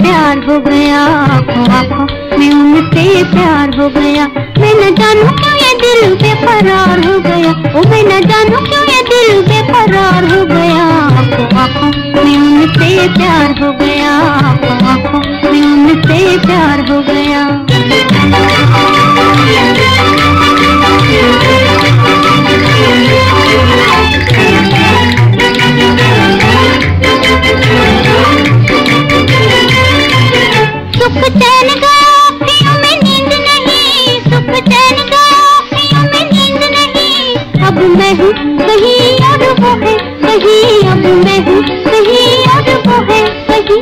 प्यार हो गया आँखों आँखों में उनसे प्यार हो गया। न जानू क्यों ये दिल बेकरार हो गया? ओ मैं न जानू क्यों ये दिल बेकरार हो गया? आँखों आँखों में उनसे प्यार हो गया। वो है कहीं अब मैं हूँ कहीं और वो है कहीं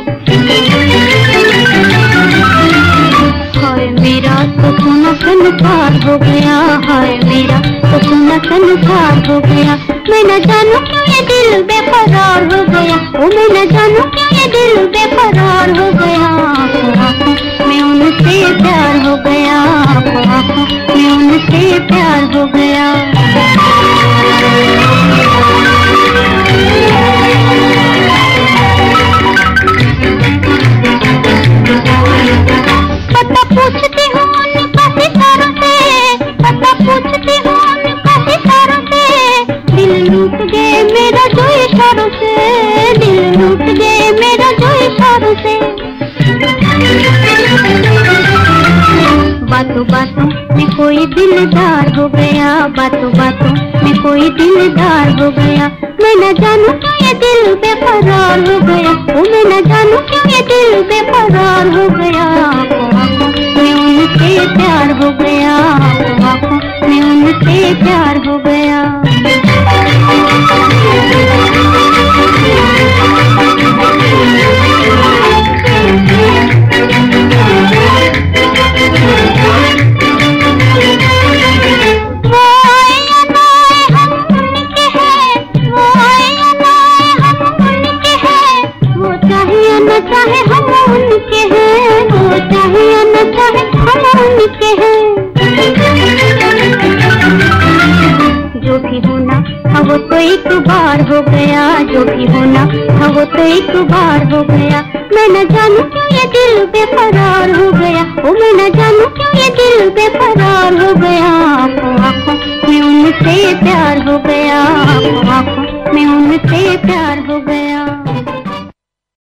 हाय मेरा तो सोना संसार हो गया, हाय मेरा तो सोना संसार हो गया। मैं न जानू क्यों ये दिल बेकरार हो गया, ओ मैं न जानू क्यों ये दिल बेकरार हो गया। मैं उनसे प्यार हो गया मैं उनसे प्यार हो गया। बातों बातों में कोई दिलदार हो गया, बातों बातों में कोई दिलदार हो गया। मैं न जानू क्यों ये दिल बेकरार हो गया? ओ, मैं न जानू क्यों ये दिल बेकरार हो गया? मैं उनसे प्यार हो गया, मैं उनसे प्यार हो गया। चाहे हम उनके हैं वो चाहे न चाहे हम उनके हैं। जो भी होना हाँ वो तो एक बार हो गया, जो भी होना हाँ वो तो एक बार हो गया। मैं न जानू क्यों ये दिल बेकरार हो गया? ओ, मैं न जानू क्यों ये दिल बेकरार हो गया? में उनसे प्यार हो गया। में उनसे प्यार हो गया।